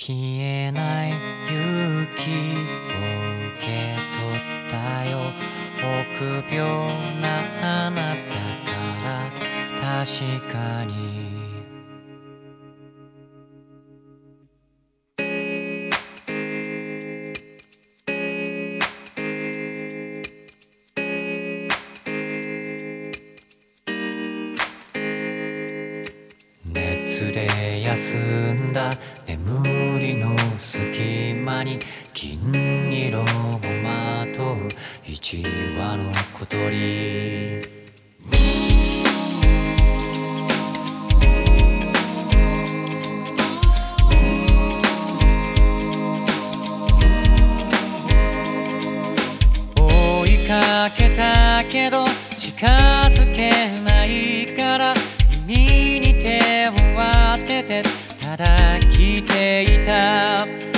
消えない勇気を受け取ったよ。臆病なあなたから確かに。熱で休んだ。眠に金色をまとう一羽の小鳥。かけたけど近づけないから耳に手を当ててただ来ていた。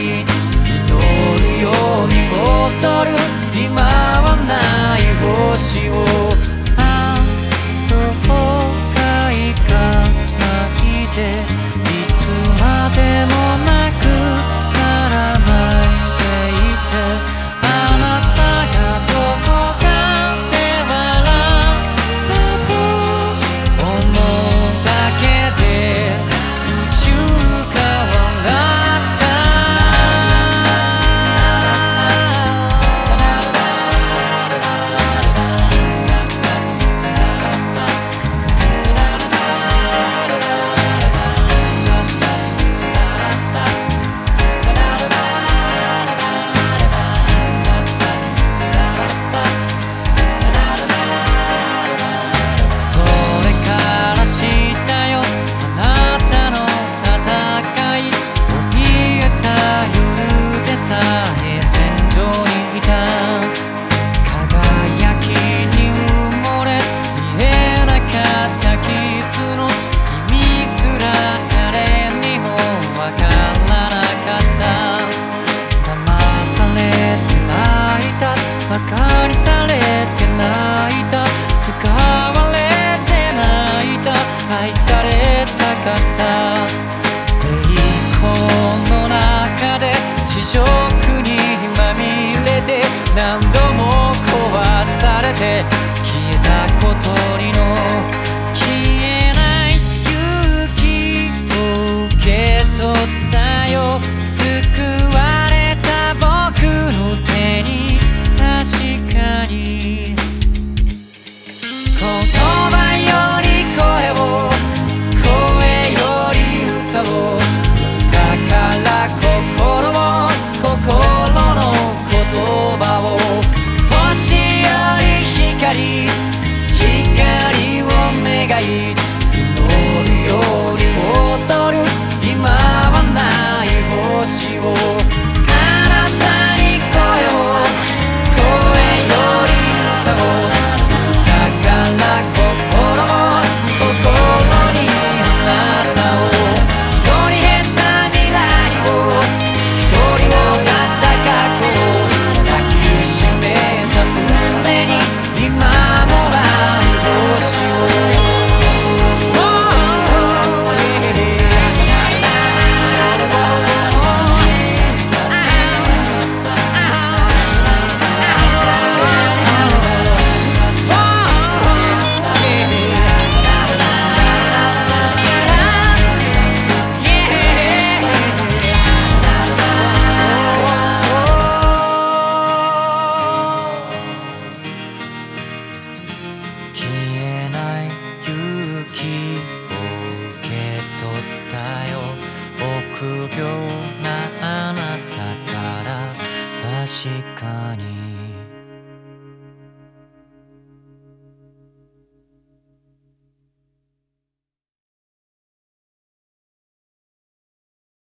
祈るように踊る今はない星を。かった。栄光の中で地上にまみれて何度も壊されて消えた